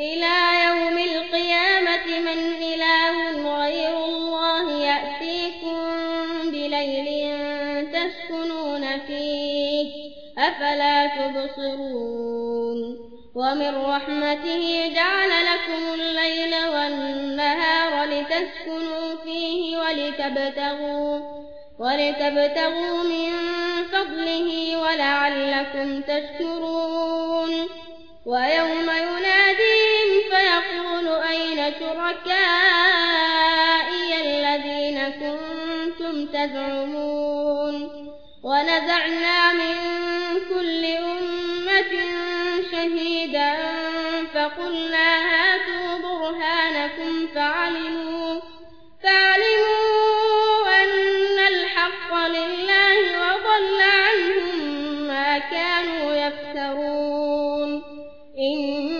إلى يوم القيامة من إله غير الله يأتيكم بليل تسكنون فيه أفلا تبصرون؟ ومن رحمته جعل لكم الليل والنهار لتسكنوا فيه ولتبتغوا, ولتبتغوا من فضله ولعلكم تشكرون. ويوم أين شركائي الذين كنتم تزعمون ونزعنا من كل أمة شهيدا فقلنا هاتوا برهانكم فعلموا, فعلموا أن الحق لله وضل عنهم ما كانوا يفترون. إن